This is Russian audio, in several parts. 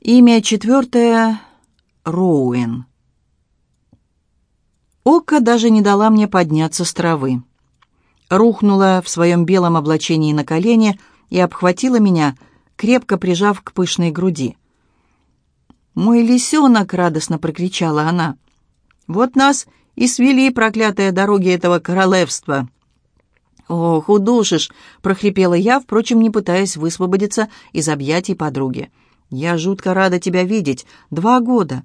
Имя четвертое — Роуэн. Ока даже не дала мне подняться с травы. Рухнула в своем белом облачении на колени и обхватила меня, крепко прижав к пышной груди. «Мой лисенок!» — радостно прокричала она. «Вот нас и свели проклятые дороги этого королевства!» «Ох, удушишь!» — прохрипела я, впрочем, не пытаясь высвободиться из объятий подруги. «Я жутко рада тебя видеть. Два года».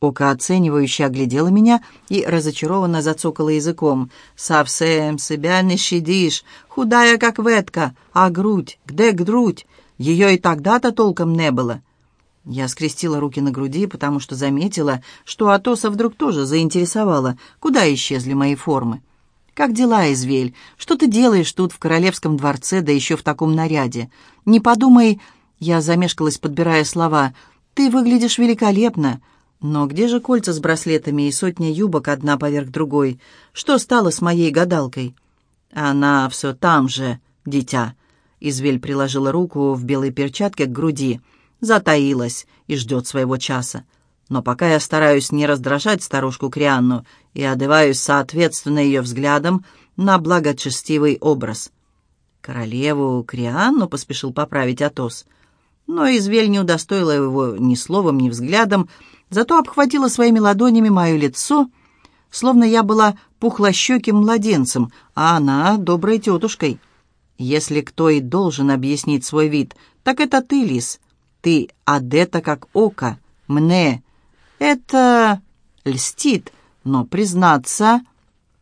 Ока оценивающе оглядела меня и разочарованно зацокала языком. «Совсем себя не щадишь, худая, как ветка, а грудь, где грудь? Ее и тогда-то толком не было». Я скрестила руки на груди, потому что заметила, что Атоса вдруг тоже заинтересовала, куда исчезли мои формы. «Как дела, Извель? Что ты делаешь тут в королевском дворце, да еще в таком наряде? Не подумай...» Я замешкалась, подбирая слова. «Ты выглядишь великолепно. Но где же кольца с браслетами и сотня юбок одна поверх другой? Что стало с моей гадалкой?» «Она все там же, дитя». Извель приложила руку в белой перчатке к груди. Затаилась и ждет своего часа. Но пока я стараюсь не раздражать старушку Крианну и одеваюсь соответственно ее взглядом на благочестивый образ. «Королеву Крианну?» — поспешил поправить Атос — но извель не удостоила его ни словом, ни взглядом, зато обхватила своими ладонями мое лицо, словно я была пухлощеким младенцем, а она доброй тетушкой. Если кто и должен объяснить свой вид, так это ты, Лис. Ты адета как око, мне. Это льстит, но, признаться,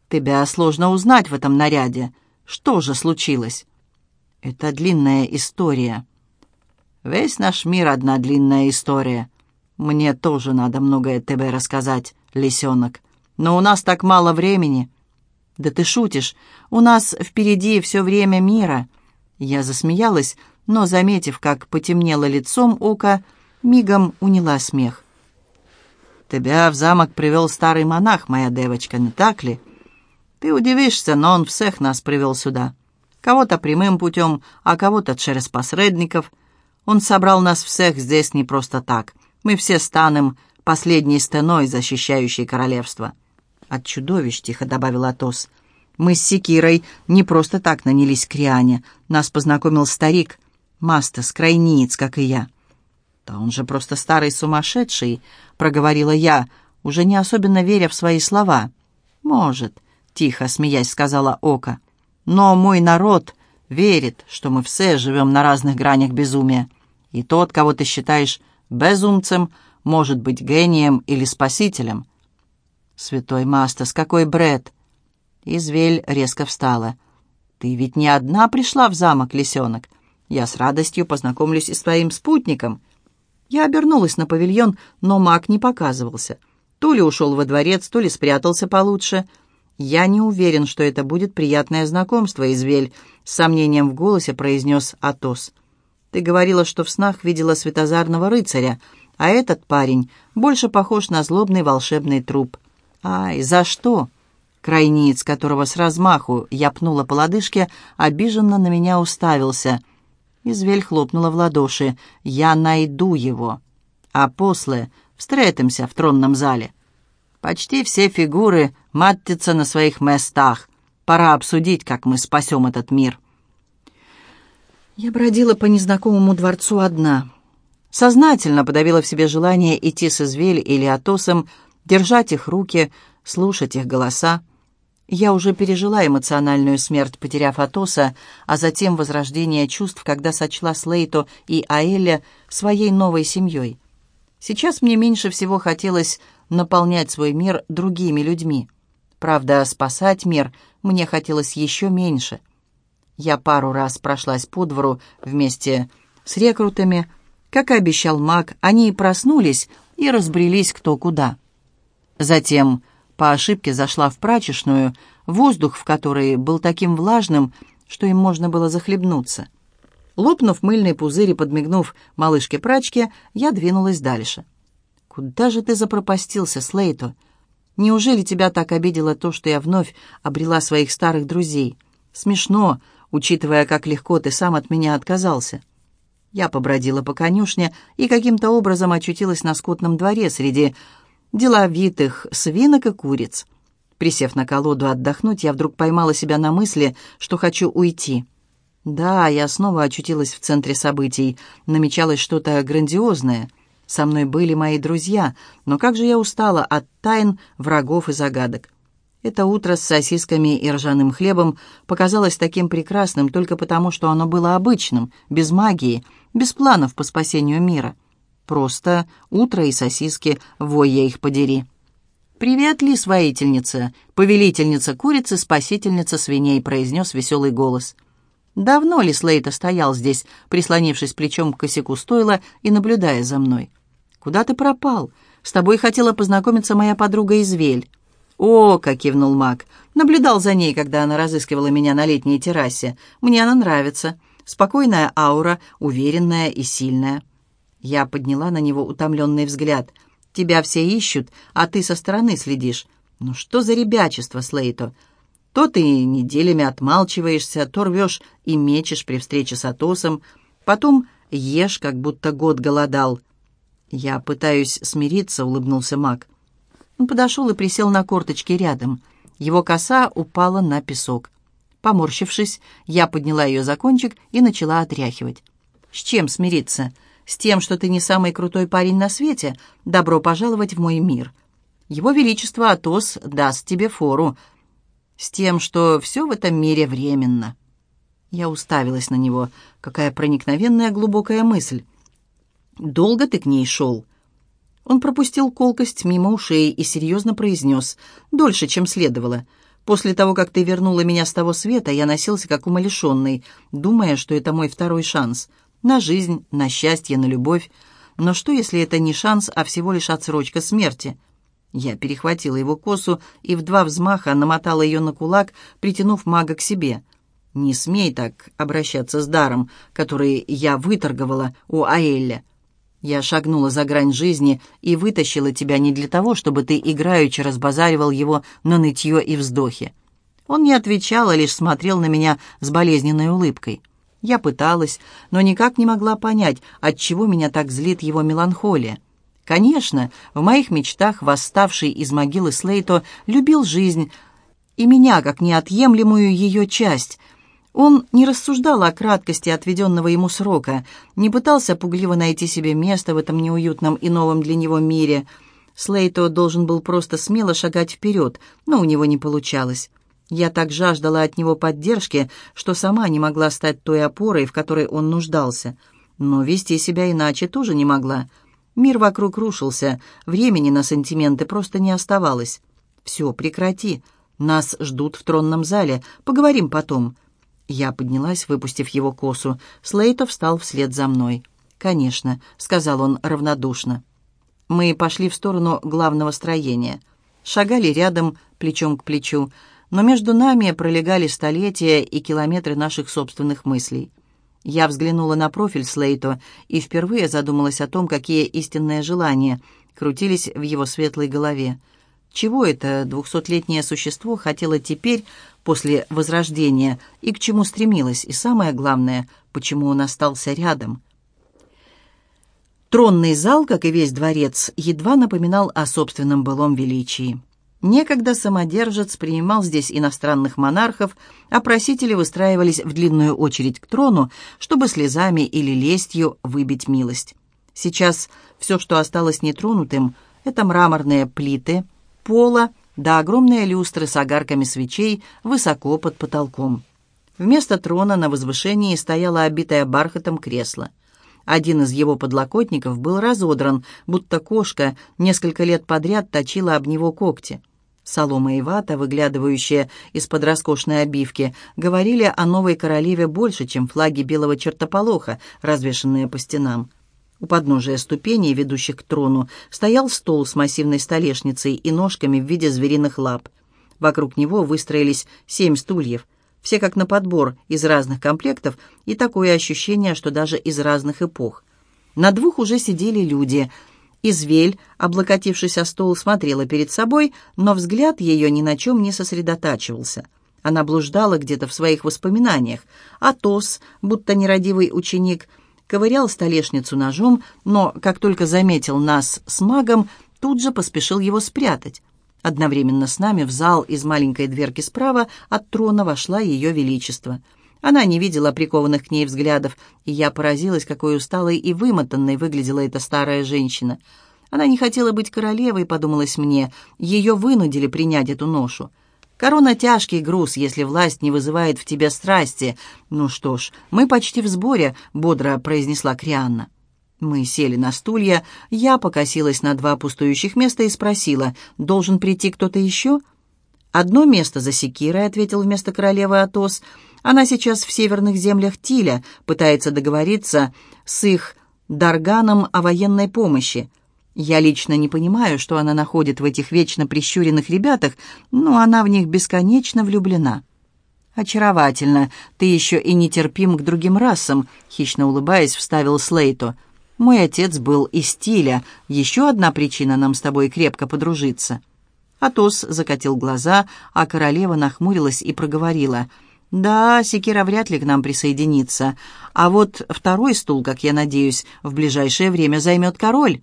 тебя сложно узнать в этом наряде. Что же случилось? Это длинная история. Весь наш мир — одна длинная история. Мне тоже надо многое тебе рассказать, лисенок. Но у нас так мало времени. Да ты шутишь. У нас впереди все время мира. Я засмеялась, но, заметив, как потемнело лицом око, мигом уняла смех. «Тебя в замок привел старый монах, моя девочка, не так ли? Ты удивишься, но он всех нас привел сюда. Кого-то прямым путем, а кого-то через посредников. Он собрал нас всех здесь не просто так. Мы все станем последней стеной, защищающей королевство». «От чудовищ», — тихо добавил Атос. «Мы с Секирой не просто так нанялись к Риане. Нас познакомил старик, Мастас, крайниец, как и я». «Да он же просто старый сумасшедший», — проговорила я, уже не особенно веря в свои слова. «Может», — тихо, смеясь, сказала Ока. «Но мой народ верит, что мы все живем на разных гранях безумия. И тот, кого ты считаешь безумцем, может быть гением или спасителем. Святой Мастас, какой бред! Извель резко встала. Ты ведь не одна пришла в замок, лисенок. Я с радостью познакомлюсь и с твоим спутником. Я обернулась на павильон, но маг не показывался. То ли ушел во дворец, то ли спрятался получше — «Я не уверен, что это будет приятное знакомство, Извель», — с сомнением в голосе произнес Атос. «Ты говорила, что в снах видела светозарного рыцаря, а этот парень больше похож на злобный волшебный труп». «Ай, за что?» Крайниц, которого с размаху я пнула по лодыжке, обиженно на меня уставился. Извель хлопнула в ладоши. «Я найду его. А после встретимся в тронном зале». Почти все фигуры маттятся на своих местах. Пора обсудить, как мы спасем этот мир. Я бродила по незнакомому дворцу одна. Сознательно подавила в себе желание идти с Извель или Атосом, держать их руки, слушать их голоса. Я уже пережила эмоциональную смерть, потеряв Атоса, а затем возрождение чувств, когда сочла Слейто и Аэля своей новой семьей. Сейчас мне меньше всего хотелось наполнять свой мир другими людьми. Правда, спасать мир мне хотелось еще меньше. Я пару раз прошлась по двору вместе с рекрутами. Как и обещал маг, они проснулись и разбрелись кто куда. Затем по ошибке зашла в прачечную, воздух в которой был таким влажным, что им можно было захлебнуться. Лопнув мыльный пузырь и подмигнув малышке-прачке, я двинулась дальше. «Куда же ты запропастился, Слейто? Неужели тебя так обидело то, что я вновь обрела своих старых друзей? Смешно, учитывая, как легко ты сам от меня отказался». Я побродила по конюшне и каким-то образом очутилась на скотном дворе среди деловитых свинок и куриц. Присев на колоду отдохнуть, я вдруг поймала себя на мысли, что хочу уйти. Да, я снова очутилась в центре событий. Намечалось что-то грандиозное. Со мной были мои друзья, но как же я устала от тайн, врагов и загадок. Это утро с сосисками и ржаным хлебом показалось таким прекрасным только потому, что оно было обычным, без магии, без планов по спасению мира. Просто утро и сосиски, вой я их подери. «Привет, лис-воительница, повелительница курицы, спасительница свиней», — произнес веселый голос. Давно ли Слейта стоял здесь, прислонившись плечом к косяку стойла и наблюдая за мной? «Куда ты пропал? С тобой хотела познакомиться моя подруга Извель». «О!» — как кивнул маг. «Наблюдал за ней, когда она разыскивала меня на летней террасе. Мне она нравится. Спокойная аура, уверенная и сильная». Я подняла на него утомленный взгляд — Тебя все ищут, а ты со стороны следишь. Ну что за ребячество, Слейто? То ты неделями отмалчиваешься, то рвешь и мечешь при встрече с Атосом, потом ешь, как будто год голодал. Я пытаюсь смириться, улыбнулся маг. Он подошел и присел на корточки рядом. Его коса упала на песок. Поморщившись, я подняла ее за кончик и начала отряхивать. С чем смириться? — с тем, что ты не самый крутой парень на свете, добро пожаловать в мой мир. Его Величество Атос даст тебе фору. С тем, что все в этом мире временно». Я уставилась на него. Какая проникновенная глубокая мысль. «Долго ты к ней шел?» Он пропустил колкость мимо ушей и серьезно произнес. «Дольше, чем следовало. После того, как ты вернула меня с того света, я носился как умалишенный, думая, что это мой второй шанс на жизнь, на счастье, на любовь. Но что, если это не шанс, а всего лишь отсрочка смерти? Я перехватила его косу и в два взмаха намотала ее на кулак, притянув мага к себе. «Не смей так обращаться с даром, который я выторговала у Аэлля. Я шагнула за грань жизни и вытащила тебя не для того, чтобы ты играючи разбазаривал его на нытье и вздохи». Он не отвечал, а лишь смотрел на меня с болезненной улыбкой. Я пыталась, но никак не могла понять, от чего меня так злит его меланхолия. Конечно, в моих мечтах восставший из могилы Слейто любил жизнь и меня как неотъемлемую ее часть. Он не рассуждал о краткости отведенного ему срока, не пытался пугливо найти себе место в этом неуютном и новом для него мире. Слейто должен был просто смело шагать вперед, но у него не получалось. Я так жаждала от него поддержки, что сама не могла стать той опорой, в которой он нуждался. Но вести себя иначе тоже не могла. Мир вокруг рушился, времени на сантименты просто не оставалось. «Все, прекрати. Нас ждут в тронном зале. Поговорим потом». Я поднялась, выпустив его косу. Слейтов встал вслед за мной. «Конечно», — сказал он равнодушно. Мы пошли в сторону главного строения. Шагали рядом, плечом к плечу но между нами пролегали столетия и километры наших собственных мыслей. Я взглянула на профиль Слейто и впервые задумалась о том, какие истинные желания крутились в его светлой голове. Чего это двухсотлетнее существо хотело теперь, после Возрождения, и к чему стремилось, и самое главное, почему он остался рядом. Тронный зал, как и весь дворец, едва напоминал о собственном былом величии. Некогда самодержец принимал здесь иностранных монархов, а просители выстраивались в длинную очередь к трону, чтобы слезами или лестью выбить милость. Сейчас все, что осталось нетронутым, это мраморные плиты, пола да огромные люстры с огарками свечей высоко под потолком. Вместо трона на возвышении стояло обитое бархатом кресло. Один из его подлокотников был разодран, будто кошка несколько лет подряд точила об него когти. Солома и вата, выглядывающие из-под роскошной обивки, говорили о новой королеве больше, чем флаги белого чертополоха, развешанные по стенам. У подножия ступеней, ведущих к трону, стоял стол с массивной столешницей и ножками в виде звериных лап. Вокруг него выстроились семь стульев, все как на подбор, из разных комплектов, и такое ощущение, что даже из разных эпох. На двух уже сидели люди — Извель, облокотившись о стол, смотрела перед собой, но взгляд ее ни на чем не сосредотачивался. Она блуждала где-то в своих воспоминаниях. Атос, будто нерадивый ученик, ковырял столешницу ножом, но, как только заметил нас с магом, тут же поспешил его спрятать. Одновременно с нами в зал из маленькой дверки справа от трона вошла ее величество. Она не видела прикованных к ней взглядов, и я поразилась, какой усталой и вымотанной выглядела эта старая женщина. Она не хотела быть королевой, подумалось мне, ее вынудили принять эту ношу. Корона — тяжкий груз, если власть не вызывает в тебе страсти. Ну что ж, мы почти в сборе, — бодро произнесла Крианна. Мы сели на стулья, я покосилась на два пустующих места и спросила, должен прийти кто-то еще? «Одно место за секирой», — ответил вместо королевы Атос. «Она сейчас в северных землях Тиля, пытается договориться с их Дарганом о военной помощи. Я лично не понимаю, что она находит в этих вечно прищуренных ребятах, но она в них бесконечно влюблена. «Очаровательно. Ты еще и нетерпим к другим расам», — хищно улыбаясь, вставил Слейто. «Мой отец был из стиля. Еще одна причина нам с тобой крепко подружиться». Атос закатил глаза, а королева нахмурилась и проговорила. «Да, Секира вряд ли к нам присоединится. А вот второй стул, как я надеюсь, в ближайшее время займет король».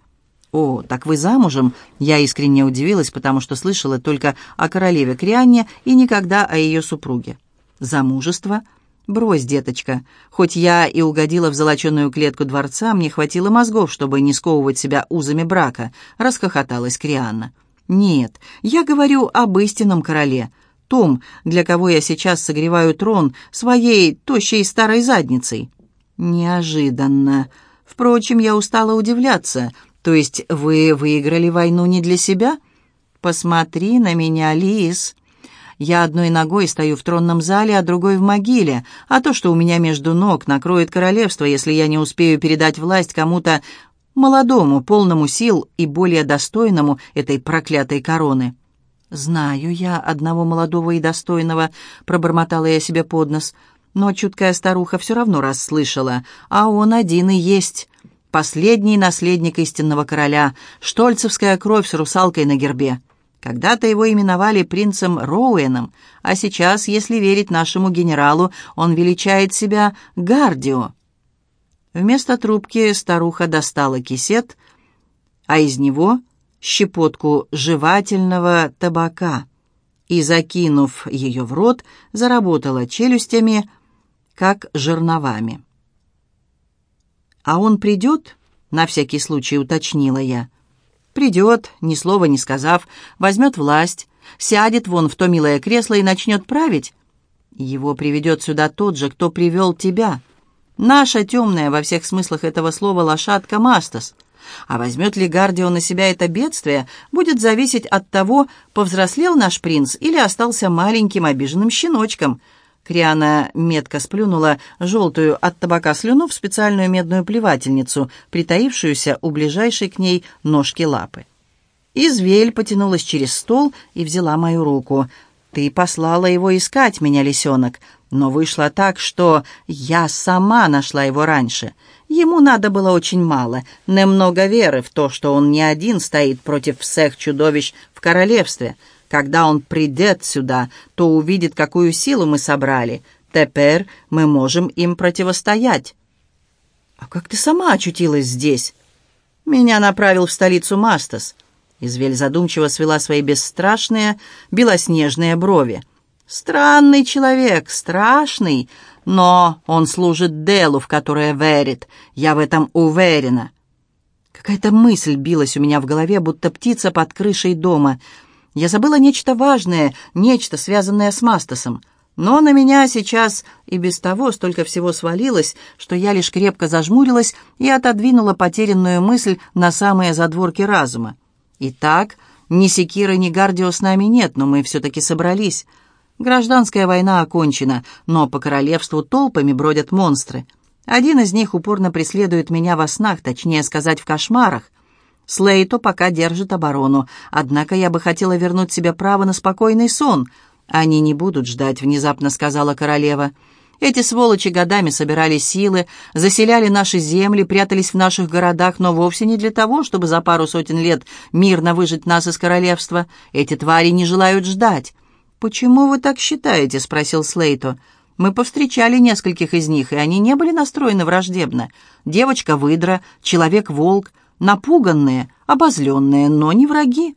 «О, так вы замужем?» Я искренне удивилась, потому что слышала только о королеве Крианне и никогда о ее супруге. «Замужество?» «Брось, деточка. Хоть я и угодила в золоченую клетку дворца, мне хватило мозгов, чтобы не сковывать себя узами брака», — расхохоталась Крианна. «Нет, я говорю об истинном короле, том, для кого я сейчас согреваю трон своей тощей старой задницей». «Неожиданно. Впрочем, я устала удивляться. То есть вы выиграли войну не для себя? Посмотри на меня, Лис. Я одной ногой стою в тронном зале, а другой в могиле, а то, что у меня между ног, накроет королевство, если я не успею передать власть кому-то молодому, полному сил и более достойному этой проклятой короны. «Знаю я одного молодого и достойного», — пробормотала я себе под нос, но чуткая старуха все равно расслышала, а он один и есть последний наследник истинного короля, штольцевская кровь с русалкой на гербе. Когда-то его именовали принцем Роуэном, а сейчас, если верить нашему генералу, он величает себя Гардио. Вместо трубки старуха достала кисет, а из него щепотку жевательного табака и, закинув ее в рот, заработала челюстями, как жерновами. «А он придет?» — на всякий случай уточнила я. «Придет, ни слова не сказав, возьмет власть, сядет вон в то милое кресло и начнет править. Его приведет сюда тот же, кто привел тебя. Наша темная во всех смыслах этого слова лошадка Мастас. А возьмет ли Гардио на себя это бедствие, будет зависеть от того, повзрослел наш принц или остался маленьким обиженным щеночком». Криана метко сплюнула желтую от табака слюну в специальную медную плевательницу, притаившуюся у ближайшей к ней ножки лапы. Извель потянулась через стол и взяла мою руку. «Ты послала его искать меня, лисенок, но вышло так, что я сама нашла его раньше. Ему надо было очень мало, немного веры в то, что он не один стоит против всех чудовищ в королевстве». Когда он придет сюда, то увидит, какую силу мы собрали. Теперь мы можем им противостоять». «А как ты сама очутилась здесь?» «Меня направил в столицу Мастас». Извель задумчиво свела свои бесстрашные белоснежные брови. «Странный человек, страшный, но он служит делу, в которое верит. Я в этом уверена». Какая-то мысль билась у меня в голове, будто птица под крышей дома — я забыла нечто важное, нечто, связанное с Мастасом. Но на меня сейчас и без того столько всего свалилось, что я лишь крепко зажмурилась и отодвинула потерянную мысль на самые задворки разума. Итак, ни Секира, ни Гардио с нами нет, но мы все-таки собрались. Гражданская война окончена, но по королевству толпами бродят монстры. Один из них упорно преследует меня во снах, точнее сказать, в кошмарах. Слейто пока держит оборону, однако я бы хотела вернуть себе право на спокойный сон. Они не будут ждать, внезапно сказала королева. Эти сволочи годами собирали силы, заселяли наши земли, прятались в наших городах, но вовсе не для того, чтобы за пару сотен лет мирно выжить нас из королевства. Эти твари не желают ждать. «Почему вы так считаете?» — спросил Слейто. Мы повстречали нескольких из них, и они не были настроены враждебно. Девочка-выдра, человек-волк, напуганные, обозленные, но не враги.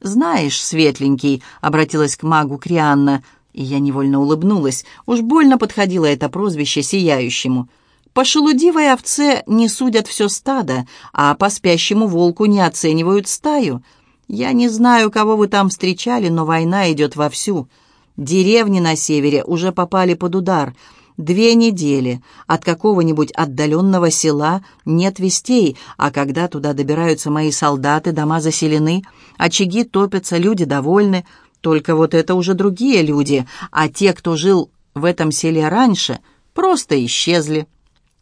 «Знаешь, светленький», — обратилась к магу Крианна, и я невольно улыбнулась. Уж больно подходило это прозвище сияющему. По шелудивой овце не судят все стадо, а по спящему волку не оценивают стаю. Я не знаю, кого вы там встречали, но война идет вовсю. Деревни на севере уже попали под удар. Две недели. От какого-нибудь отдаленного села нет вестей, а когда туда добираются мои солдаты, дома заселены, очаги топятся, люди довольны. Только вот это уже другие люди, а те, кто жил в этом селе раньше, просто исчезли.